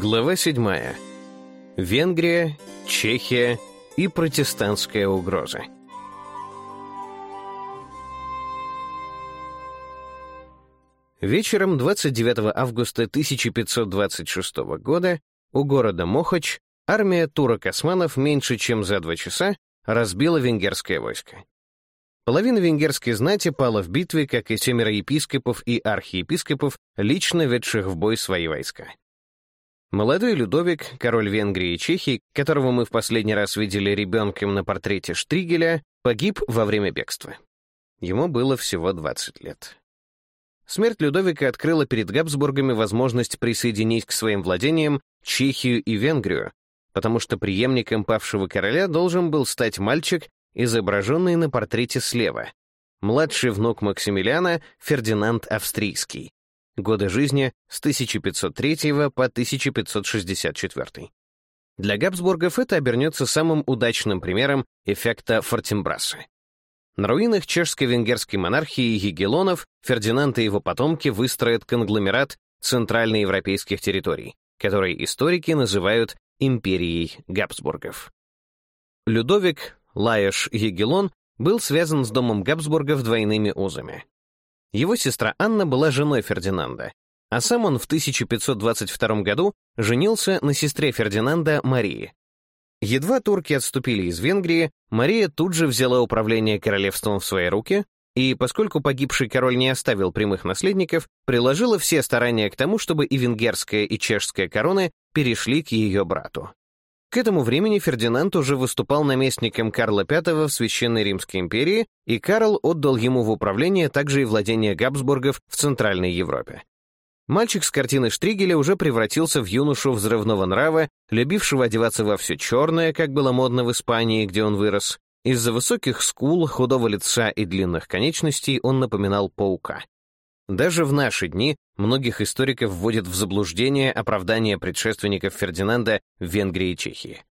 Глава 7. Венгрия, Чехия и протестантская угроза. Вечером 29 августа 1526 года у города Мохач армия турок-османов меньше чем за два часа разбила венгерское войско. Половина венгерской знати пала в битве, как и семеро епископов и архиепископов, лично ведших в бой свои войска. Молодой Людовик, король Венгрии и Чехии, которого мы в последний раз видели ребенком на портрете Штригеля, погиб во время бегства. Ему было всего 20 лет. Смерть Людовика открыла перед Габсбургами возможность присоединить к своим владениям Чехию и Венгрию, потому что преемником павшего короля должен был стать мальчик, изображенный на портрете слева, младший внук Максимилиана Фердинанд Австрийский, годы жизни с 1503 по 1564. Для Габсбургов это обернется самым удачным примером эффекта Фортимбрасы. На руинах чешско-венгерской монархии Егелонов Фердинанд и его потомки выстроят конгломерат центральноевропейских территорий, который историки называют империей Габсбургов. Людовик Лаеш Егелон был связан с домом Габсбургов двойными узами его сестра Анна была женой Фердинанда, а сам он в 1522 году женился на сестре Фердинанда Марии. Едва турки отступили из Венгрии, Мария тут же взяла управление королевством в свои руки и, поскольку погибший король не оставил прямых наследников, приложила все старания к тому, чтобы и венгерская, и чешская короны перешли к ее брату. К этому времени Фердинанд уже выступал наместником Карла V в Священной Римской империи, и Карл отдал ему в управление также и владение Габсбургов в Центральной Европе. Мальчик с картины Штригеля уже превратился в юношу взрывного нрава, любившего одеваться во все черное, как было модно в Испании, где он вырос. Из-за высоких скул, худого лица и длинных конечностей он напоминал паука. Даже в наши дни многих историков вводят в заблуждение оправдание предшественников Фердинанда в Венгрии и Чехии.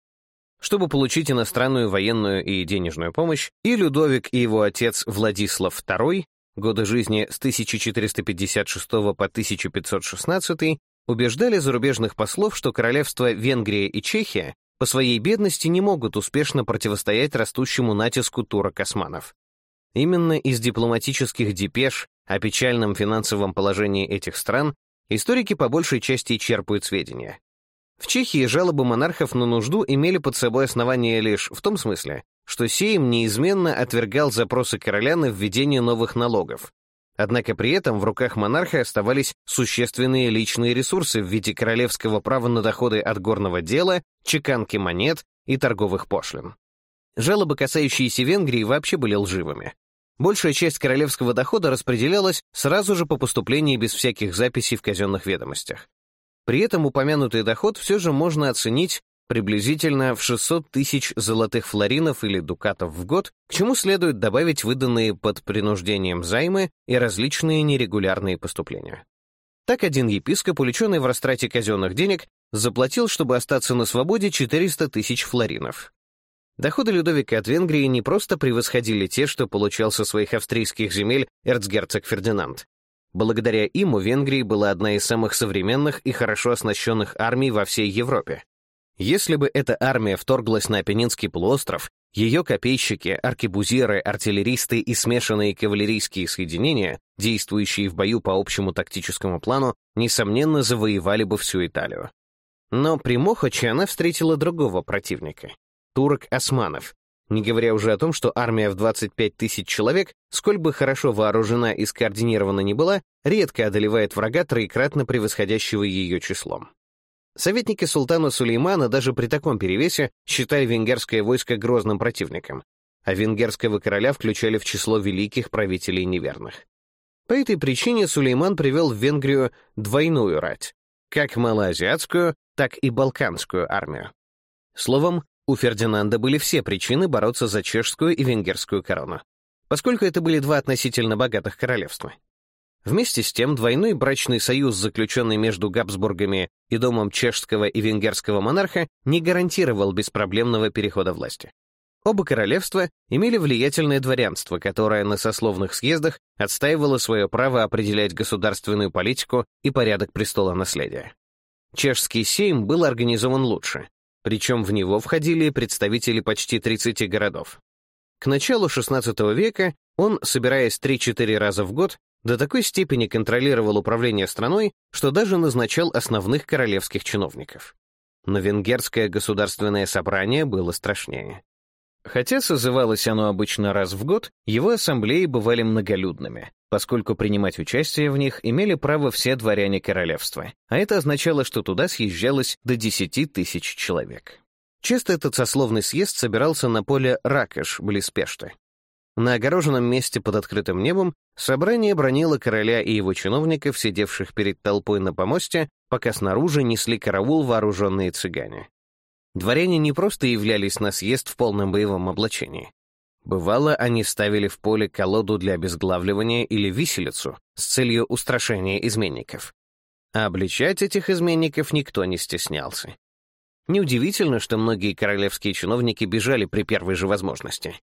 Чтобы получить иностранную военную и денежную помощь, и Людовик, и его отец Владислав II, годы жизни с 1456 по 1516, убеждали зарубежных послов, что королевства Венгрия и Чехия по своей бедности не могут успешно противостоять растущему натиску турок-османов. Именно из дипломатических депеш о печальном финансовом положении этих стран историки по большей части черпают сведения. В Чехии жалобы монархов на нужду имели под собой основание лишь в том смысле, что Сейм неизменно отвергал запросы короля на введение новых налогов. Однако при этом в руках монарха оставались существенные личные ресурсы в виде королевского права на доходы от горного дела, чеканки монет и торговых пошлин. Жалобы, касающиеся Венгрии, вообще были лживыми. Большая часть королевского дохода распределялась сразу же по поступлении без всяких записей в казенных ведомостях. При этом упомянутый доход все же можно оценить приблизительно в 600 тысяч золотых флоринов или дукатов в год, к чему следует добавить выданные под принуждением займы и различные нерегулярные поступления. Так один епископ, уличенный в растрате казенных денег, заплатил, чтобы остаться на свободе, 400 тысяч флоринов. Доходы Людовика от Венгрии не просто превосходили те, что получал со своих австрийских земель эрцгерцог Фердинанд. Благодаря им у Венгрии была одна из самых современных и хорошо оснащенных армий во всей Европе. Если бы эта армия вторглась на Апеннинский полуостров, ее копейщики, аркебузеры, артиллеристы и смешанные кавалерийские соединения, действующие в бою по общему тактическому плану, несомненно завоевали бы всю Италию. Но при Мохаче встретила другого противника турок-османов, не говоря уже о том, что армия в 25 тысяч человек, сколь бы хорошо вооружена и скоординирована не была, редко одолевает врага, троекратно превосходящего ее числом. Советники султана Сулеймана даже при таком перевесе считали венгерское войско грозным противником, а венгерского короля включали в число великих правителей неверных. По этой причине Сулейман привел в Венгрию двойную рать, как малоазиатскую, так и балканскую армию. Словом, у Фердинанда были все причины бороться за чешскую и венгерскую корону, поскольку это были два относительно богатых королевства. Вместе с тем, двойной брачный союз, заключенный между Габсбургами и домом чешского и венгерского монарха, не гарантировал беспроблемного перехода власти. Оба королевства имели влиятельное дворянство, которое на сословных съездах отстаивало свое право определять государственную политику и порядок престола наследия. Чешский сейм был организован лучше, причем в него входили представители почти 30 городов. К началу XVI века он, собираясь 3-4 раза в год, до такой степени контролировал управление страной, что даже назначал основных королевских чиновников. Но венгерское государственное собрание было страшнее. Хотя созывалось оно обычно раз в год, его ассамблеи бывали многолюдными поскольку принимать участие в них имели право все дворяне королевства, а это означало, что туда съезжалось до 10 тысяч человек. Часто этот сословный съезд собирался на поле Ракеш, близ Пешты. На огороженном месте под открытым небом собрание бронило короля и его чиновников, сидевших перед толпой на помосте, пока снаружи несли караул вооруженные цыгане. Дворяне не просто являлись на съезд в полном боевом облачении. Бывало, они ставили в поле колоду для обезглавливания или виселицу с целью устрашения изменников. А обличать этих изменников никто не стеснялся. Неудивительно, что многие королевские чиновники бежали при первой же возможности.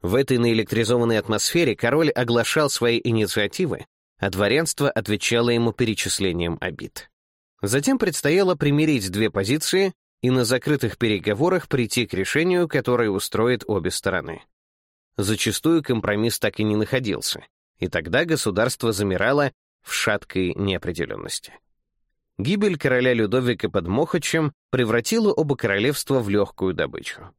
В этой наэлектризованной атмосфере король оглашал свои инициативы, а дворянство отвечало ему перечислением обид. Затем предстояло примирить две позиции и на закрытых переговорах прийти к решению, которое устроит обе стороны. Зачастую компромисс так и не находился, и тогда государство замирало в шаткой неопределенности. Гибель короля Людовика под Мохачем превратила оба королевства в легкую добычу.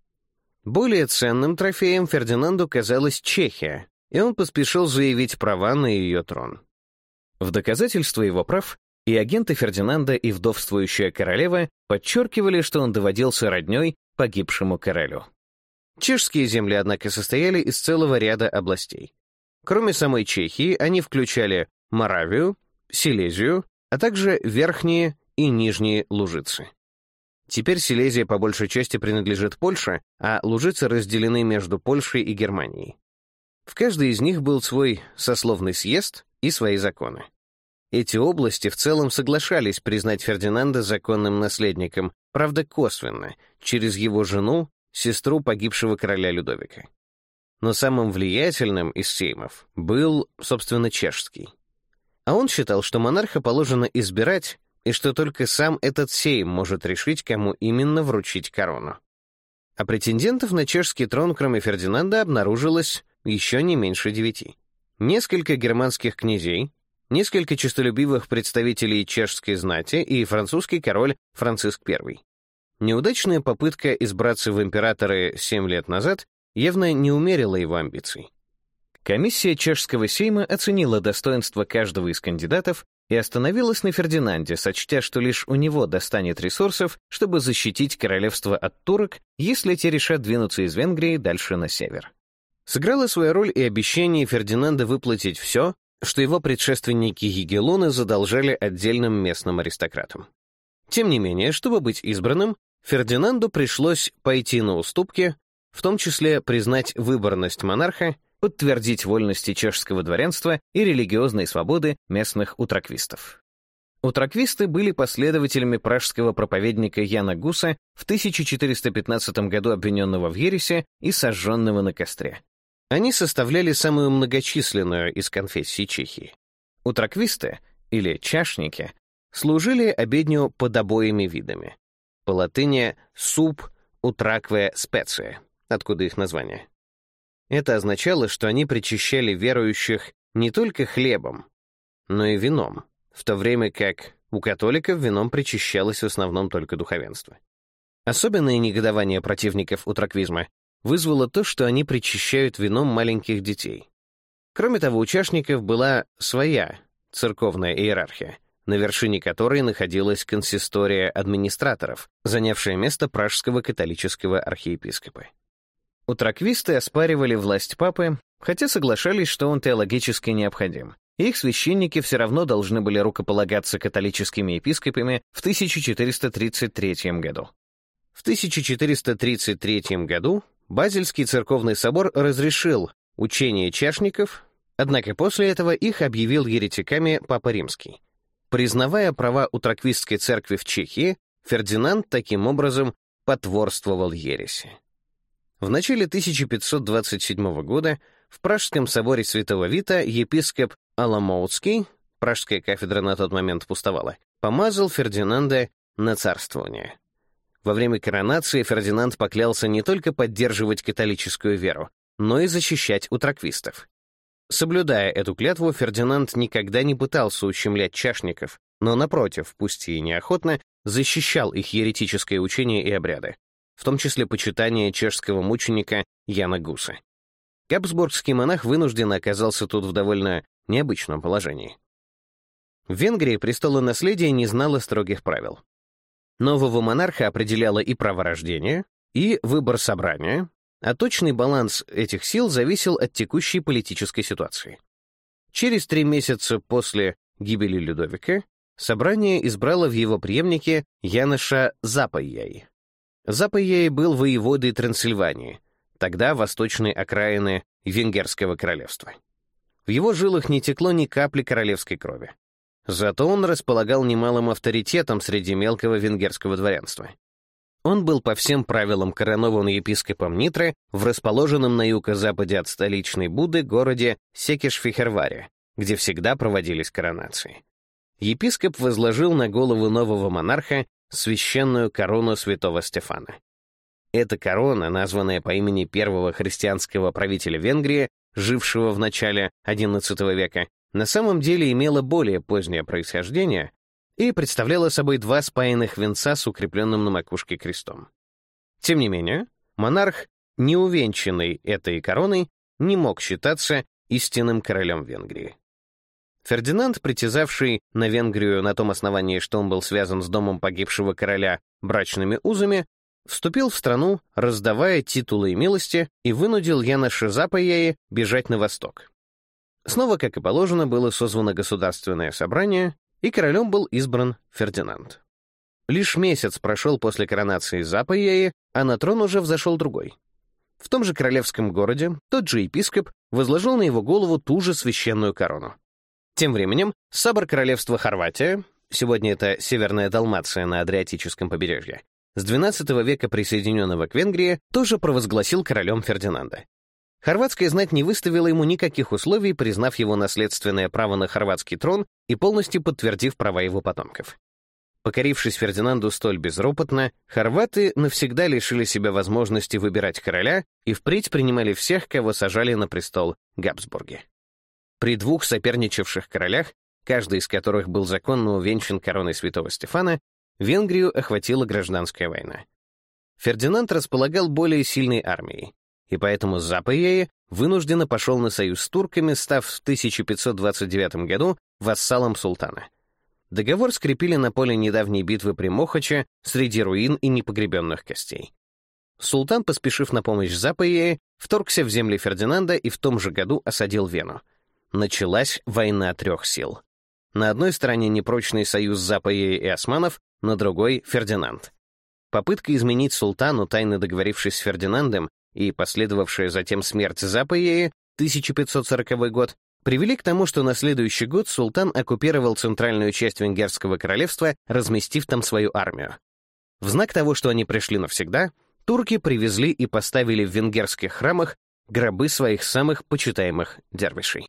Более ценным трофеем Фердинанду казалась Чехия, и он поспешил заявить права на ее трон. В доказательство его прав и агенты Фердинанда, и вдовствующая королева подчеркивали, что он доводился родней погибшему королю. Чешские земли, однако, состояли из целого ряда областей. Кроме самой Чехии, они включали Моравию, Силезию, а также верхние и нижние Лужицы. Теперь Силезия по большей части принадлежит Польше, а Лужицы разделены между Польшей и Германией. В каждой из них был свой сословный съезд и свои законы. Эти области в целом соглашались признать Фердинанда законным наследником, правда косвенно, через его жену сестру погибшего короля Людовика. Но самым влиятельным из сеймов был, собственно, чешский. А он считал, что монарха положено избирать, и что только сам этот сейм может решить, кому именно вручить корону. А претендентов на чешский трон, кроме Фердинанда, обнаружилось еще не меньше девяти. Несколько германских князей, несколько честолюбивых представителей чешской знати и французский король Франциск I. Неудачная попытка избраться в императоры семь лет назад явно не умерила его амбиций. Комиссия чешского сейма оценила достоинство каждого из кандидатов и остановилась на Фердинанде, сочтя, что лишь у него достанет ресурсов, чтобы защитить королевство от турок, если те решат двинуться из Венгрии дальше на север. Сыграла свою роль и обещание Фердинанда выплатить все, что его предшественники Егелоны задолжали отдельным местным аристократам. Тем не менее, чтобы быть избранным, Фердинанду пришлось пойти на уступки, в том числе признать выборность монарха, подтвердить вольности чешского дворянства и религиозные свободы местных утраквистов. Утраквисты были последователями пражского проповедника Яна Гуса в 1415 году обвиненного в ересе и сожженного на костре. Они составляли самую многочисленную из конфессий Чехии. Утраквисты, или чашники, служили обедню под обоими видами по латыни «суп утракве специя», откуда их название. Это означало, что они причащали верующих не только хлебом, но и вином, в то время как у католиков вином причащалось в основном только духовенство. Особенное негодование противников утраквизма вызвало то, что они причащают вином маленьких детей. Кроме того, у чашников была своя церковная иерархия — на вершине которой находилась консистория администраторов, занявшая место пражского католического архиепископа. Утраквисты оспаривали власть папы, хотя соглашались, что он теологически необходим. Их священники все равно должны были рукополагаться католическими епископами в 1433 году. В 1433 году Базельский церковный собор разрешил учение чашников, однако после этого их объявил еретиками Папа Римский. Признавая права утраквистской церкви в Чехии, Фердинанд таким образом потворствовал ереси. В начале 1527 года в Пражском соборе Святого Вита епископ Аламоутский, пражская кафедра на тот момент пустовала, помазал Фердинанда на царствование. Во время коронации Фердинанд поклялся не только поддерживать католическую веру, но и защищать утраквистов. Соблюдая эту клятву, Фердинанд никогда не пытался ущемлять чашников, но, напротив, пусть и неохотно, защищал их еретическое учение и обряды, в том числе почитание чешского мученика Яна Гуса. Габсбургский монах вынужденно оказался тут в довольно необычном положении. В Венгрии престолонаследие не знало строгих правил. Нового монарха определяло и право рождения, и выбор собрания, а точный баланс этих сил зависел от текущей политической ситуации. Через три месяца после гибели Людовика собрание избрало в его преемнике Яноша Запаяи. Запаяи был воеводой Трансильвании, тогда восточной окраины Венгерского королевства. В его жилах не текло ни капли королевской крови. Зато он располагал немалым авторитетом среди мелкого венгерского дворянства. Он был по всем правилам коронован епископом Нитры в расположенном на юго-западе от столичной Будды городе Секиш-Фихерваре, где всегда проводились коронации. Епископ возложил на голову нового монарха священную корону святого Стефана. Эта корона, названная по имени первого христианского правителя Венгрии, жившего в начале XI века, на самом деле имела более позднее происхождение и представляла собой два спаянных венца с укрепленным на макушке крестом. Тем не менее, монарх, не увенчанный этой короной, не мог считаться истинным королем Венгрии. Фердинанд, притязавший на Венгрию на том основании, что он был связан с домом погибшего короля брачными узами, вступил в страну, раздавая титулы и милости, и вынудил Яна Шизапаяи бежать на восток. Снова, как и положено, было созвано государственное собрание, и королем был избран Фердинанд. Лишь месяц прошел после коронации Запаяи, а на трон уже взошел другой. В том же королевском городе тот же епископ возложил на его голову ту же священную корону. Тем временем Сабр королевства Хорватия, сегодня это Северная Далмация на Адриатическом побережье, с XII века присоединенного к Венгрии, тоже провозгласил королем Фердинанда. Хорватская знать не выставила ему никаких условий, признав его наследственное право на хорватский трон и полностью подтвердив права его потомков. Покорившись Фердинанду столь безропотно, хорваты навсегда лишили себя возможности выбирать короля и впредь принимали всех, кого сажали на престол Габсбурги. При двух соперничавших королях, каждый из которых был законно увенчан короной святого Стефана, Венгрию охватила гражданская война. Фердинанд располагал более сильной армией, и поэтому Запаея вынужденно пошел на союз с турками, став в 1529 году вассалом султана. Договор скрепили на поле недавней битвы при Мохаче среди руин и непогребенных костей. Султан, поспешив на помощь Запаее, вторгся в земли Фердинанда и в том же году осадил Вену. Началась война трех сил. На одной стороне непрочный союз Запаея и османов, на другой — Фердинанд. Попытка изменить султану, тайно договорившись с Фердинандом, и последовавшая затем смерть Запаеи, 1540 год, привели к тому, что на следующий год султан оккупировал центральную часть Венгерского королевства, разместив там свою армию. В знак того, что они пришли навсегда, турки привезли и поставили в венгерских храмах гробы своих самых почитаемых дервишей.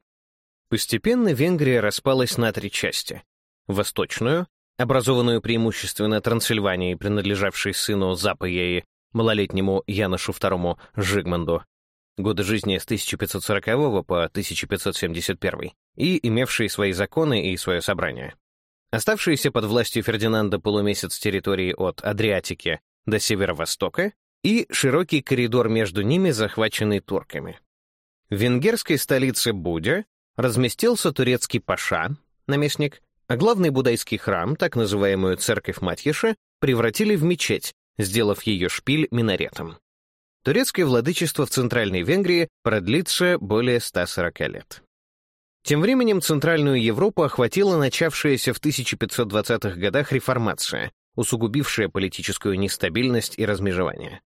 Постепенно Венгрия распалась на три части. Восточную, образованную преимущественно Трансильванией, принадлежавшей сыну Запаеи, малолетнему Яношу II Жигманду, годы жизни с 1540 по 1571, и имевший свои законы и свое собрание. Оставшиеся под властью Фердинанда полумесяц территории от Адриатики до северо-востока и широкий коридор между ними, захваченный турками. В венгерской столице Будя разместился турецкий паша, наместник, а главный будайский храм, так называемую церковь Матьеша, превратили в мечеть, сделав ее шпиль минаретом. Турецкое владычество в Центральной Венгрии продлится более 140 лет. Тем временем Центральную Европу охватила начавшаяся в 1520-х годах реформация, усугубившая политическую нестабильность и размежевание.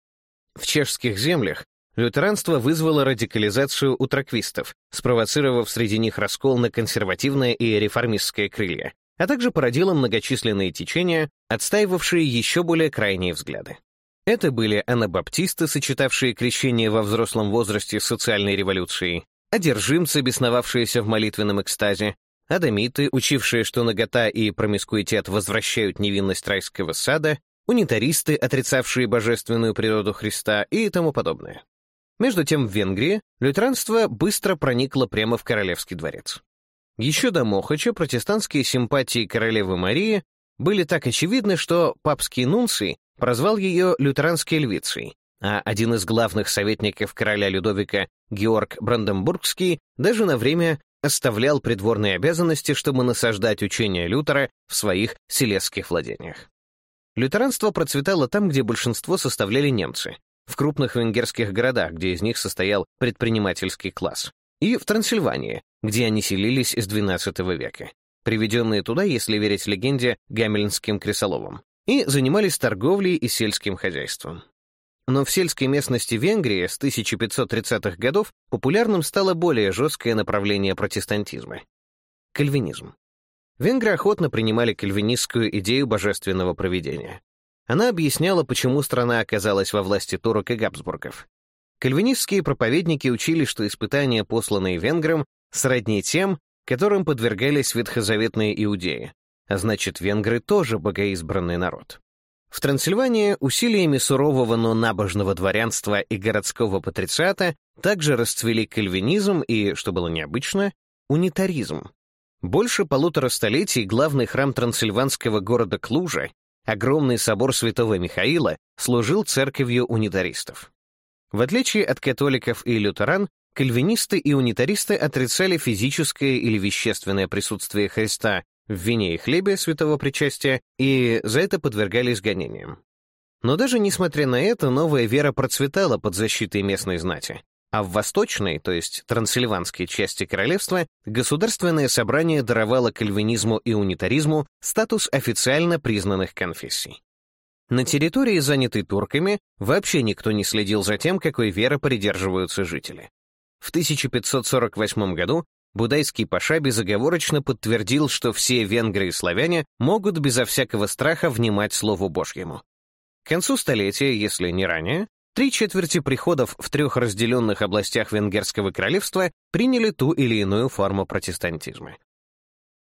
В чешских землях лютеранство вызвало радикализацию утраквистов, спровоцировав среди них раскол на консервативное и реформистское крылья, а также породила многочисленные течения, отстаивавшие еще более крайние взгляды. Это были анабаптисты, сочетавшие крещение во взрослом возрасте с социальной революцией, одержимцы, бесновавшиеся в молитвенном экстазе, адамиты, учившие, что нагота и промискуитет возвращают невинность райского сада, унитаристы, отрицавшие божественную природу Христа и тому подобное. Между тем в Венгрии лютеранство быстро проникло прямо в королевский дворец. Еще до Мохача протестантские симпатии королевы Марии были так очевидны, что папский нунций прозвал ее лютеранской львицей, а один из главных советников короля Людовика, Георг Бранденбургский, даже на время оставлял придворные обязанности, чтобы насаждать учение Лютера в своих селесских владениях. Лютеранство процветало там, где большинство составляли немцы, в крупных венгерских городах, где из них состоял предпринимательский класс, и в Трансильвании, где они селились с XII века, приведенные туда, если верить легенде, гамельнским крысоловом, и занимались торговлей и сельским хозяйством. Но в сельской местности Венгрии с 1530-х годов популярным стало более жесткое направление протестантизма — кальвинизм. Венгры охотно принимали кальвинистскую идею божественного провидения. Она объясняла, почему страна оказалась во власти турок и габсбургов. Кальвинистские проповедники учили, что испытания, посланные венграм, сродни тем, которым подвергались ветхозаветные иудеи, а значит, венгры тоже богоизбранный народ. В Трансильвании усилиями сурового, но набожного дворянства и городского патрициата также расцвели кальвинизм и, что было необычно, унитаризм. Больше полутора столетий главный храм трансильванского города Клужа, огромный собор святого Михаила, служил церковью унитаристов. В отличие от католиков и лютеран, Кальвинисты и унитаристы отрицали физическое или вещественное присутствие Христа в вине и хлебе святого причастия и за это подвергались гонениям. Но даже несмотря на это, новая вера процветала под защитой местной знати. А в восточной, то есть трансильванской части королевства, государственное собрание даровало кальвинизму и унитаризму статус официально признанных конфессий. На территории, занятой турками, вообще никто не следил за тем, какой веры придерживаются жители. В 1548 году Будайский паша безоговорочно подтвердил, что все венгры и славяне могут безо всякого страха внимать Слову Божьему. К концу столетия, если не ранее, три четверти приходов в трех разделенных областях венгерского королевства приняли ту или иную форму протестантизма.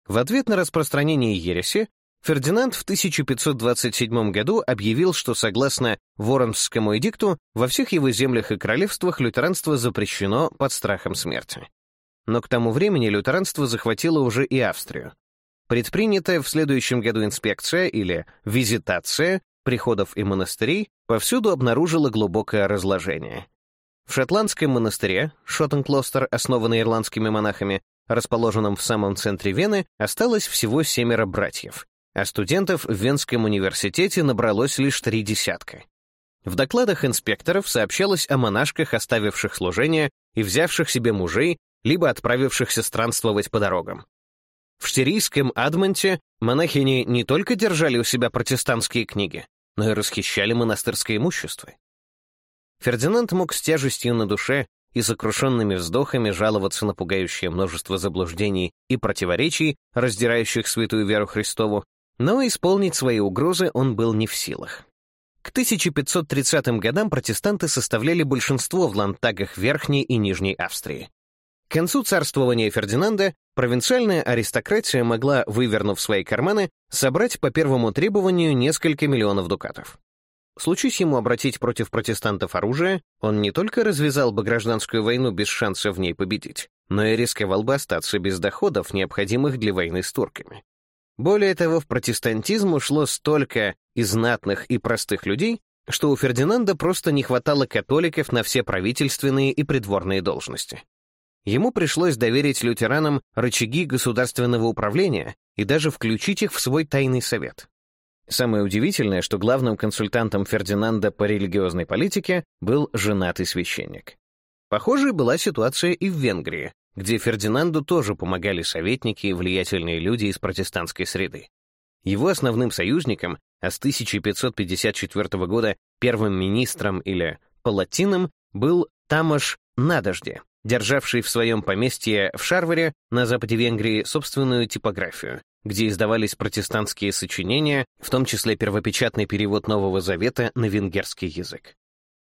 В ответ на распространение ереси Фердинанд в 1527 году объявил, что, согласно Воронскому эдикту, во всех его землях и королевствах лютеранство запрещено под страхом смерти. Но к тому времени лютеранство захватило уже и Австрию. Предпринятая в следующем году инспекция или визитация приходов и монастырей повсюду обнаружила глубокое разложение. В шотландском монастыре, Шоттенклостер, основанный ирландскими монахами, расположенном в самом центре Вены, осталось всего семеро братьев а студентов в Венском университете набралось лишь три десятка. В докладах инспекторов сообщалось о монашках, оставивших служение и взявших себе мужей, либо отправившихся странствовать по дорогам. В штирийском Адмонте монахини не только держали у себя протестантские книги, но и расхищали монастырское имущество. Фердинанд мог с тяжестью на душе и сокрушенными вздохами жаловаться на пугающее множество заблуждений и противоречий, раздирающих святую веру Христову, но исполнить свои угрозы он был не в силах. К 1530-м годам протестанты составляли большинство в ландтагах Верхней и Нижней Австрии. К концу царствования Фердинанда провинциальная аристократия могла, вывернув свои карманы, собрать по первому требованию несколько миллионов дукатов. Случись ему обратить против протестантов оружие, он не только развязал бы гражданскую войну без шанса в ней победить, но и рисковал бы остаться без доходов, необходимых для войны с турками. Более того, в протестантизм ушло столько и знатных, и простых людей, что у Фердинанда просто не хватало католиков на все правительственные и придворные должности. Ему пришлось доверить лютеранам рычаги государственного управления и даже включить их в свой тайный совет. Самое удивительное, что главным консультантом Фердинанда по религиозной политике был женатый священник. Похожей была ситуация и в Венгрии, где Фердинанду тоже помогали советники и влиятельные люди из протестантской среды. Его основным союзником, а с 1554 года первым министром или палатином, был Тамаш Надожде, державший в своем поместье в Шарваре на западе Венгрии собственную типографию, где издавались протестантские сочинения, в том числе первопечатный перевод Нового Завета на венгерский язык.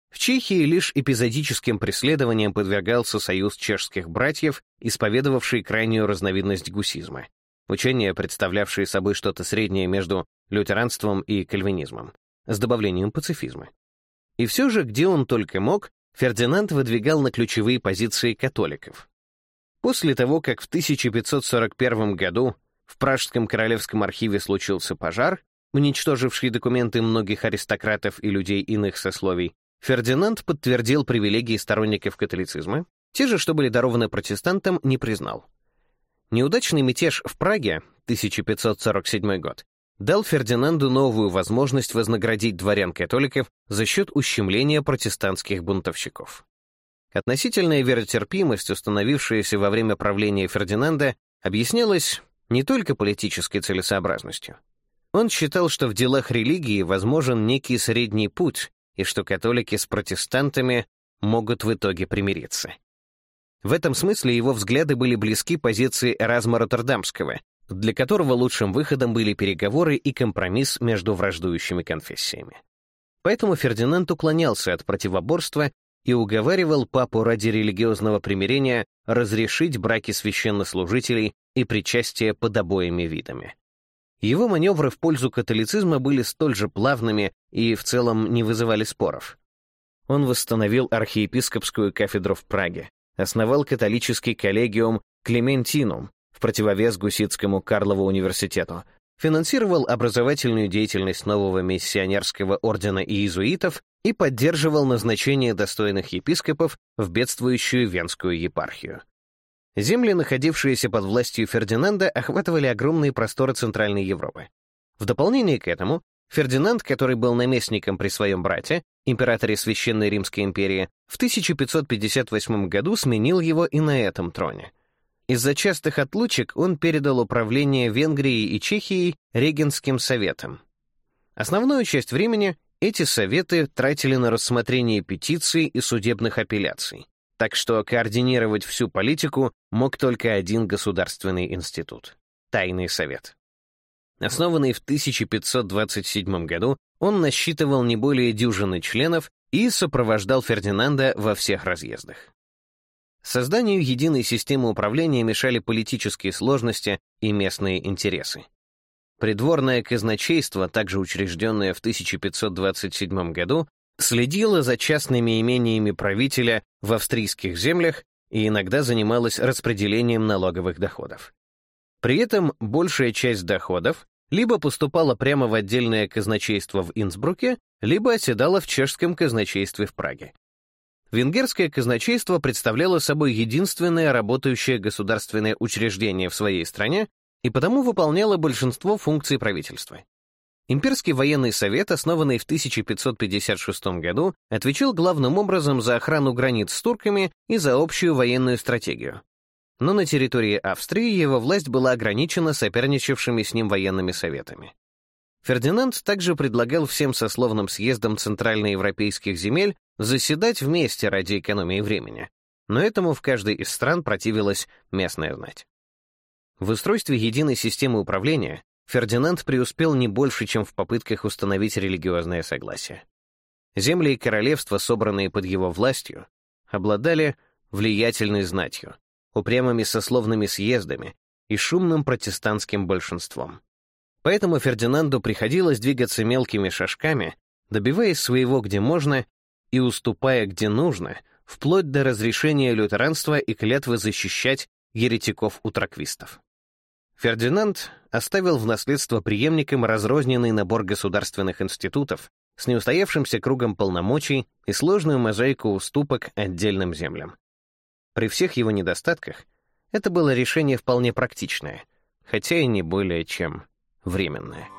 В Чехии лишь эпизодическим преследованием подвергался союз чешских братьев, исповедовавший крайнюю разновидность гусизма, учение, представлявшее собой что-то среднее между лютеранством и кальвинизмом, с добавлением пацифизма. И все же, где он только мог, Фердинанд выдвигал на ключевые позиции католиков. После того, как в 1541 году в Пражском королевском архиве случился пожар, уничтоживший документы многих аристократов и людей иных сословий, Фердинанд подтвердил привилегии сторонников католицизма, те же, что были дарованы протестантам, не признал. Неудачный мятеж в Праге, 1547 год, дал Фердинанду новую возможность вознаградить дворян-католиков за счет ущемления протестантских бунтовщиков. Относительная веротерпимость, установившаяся во время правления Фердинанда, объяснялась не только политической целесообразностью. Он считал, что в делах религии возможен некий средний путь, и что католики с протестантами могут в итоге примириться. В этом смысле его взгляды были близки позиции Эразма Роттердамского, для которого лучшим выходом были переговоры и компромисс между враждующими конфессиями. Поэтому Фердинанд уклонялся от противоборства и уговаривал папу ради религиозного примирения разрешить браки священнослужителей и причастие под обоими видами. Его маневры в пользу католицизма были столь же плавными и в целом не вызывали споров. Он восстановил архиепископскую кафедру в Праге, основал католический коллегиум «Клементинум» в противовес гуситскому Карлову университету, финансировал образовательную деятельность нового миссионерского ордена иезуитов и поддерживал назначение достойных епископов в бедствующую Венскую епархию. Земли, находившиеся под властью Фердинанда, охватывали огромные просторы Центральной Европы. В дополнение к этому, Фердинанд, который был наместником при своем брате, императоре Священной Римской империи, в 1558 году сменил его и на этом троне. Из-за частых отлучек он передал управление Венгрией и Чехией регенским советам. Основную часть времени эти советы тратили на рассмотрение петиций и судебных апелляций так что координировать всю политику мог только один государственный институт — Тайный совет. Основанный в 1527 году, он насчитывал не более дюжины членов и сопровождал Фердинанда во всех разъездах. Созданию единой системы управления мешали политические сложности и местные интересы. Придворное казначейство, также учрежденное в 1527 году, следила за частными имениями правителя в австрийских землях и иногда занималась распределением налоговых доходов. При этом большая часть доходов либо поступала прямо в отдельное казначейство в Инсбруке, либо оседала в чешском казначействе в Праге. Венгерское казначейство представляло собой единственное работающее государственное учреждение в своей стране и потому выполняло большинство функций правительства. Имперский военный совет, основанный в 1556 году, отвечал главным образом за охрану границ с турками и за общую военную стратегию. Но на территории Австрии его власть была ограничена соперничавшими с ним военными советами. Фердинанд также предлагал всем сословным съездам центральноевропейских земель заседать вместе ради экономии времени, но этому в каждой из стран противилась местная знать. В устройстве единой системы управления Фердинанд преуспел не больше, чем в попытках установить религиозное согласие. Земли и королевства, собранные под его властью, обладали влиятельной знатью, упрямыми сословными съездами и шумным протестантским большинством. Поэтому Фердинанду приходилось двигаться мелкими шажками, добиваясь своего где можно и уступая где нужно, вплоть до разрешения лютеранства и клятвы защищать еретиков-утраквистов. Фердинанд оставил в наследство преемникам разрозненный набор государственных институтов с неустоявшимся кругом полномочий и сложную мозаику уступок отдельным землям. При всех его недостатках это было решение вполне практичное, хотя и не более чем временное.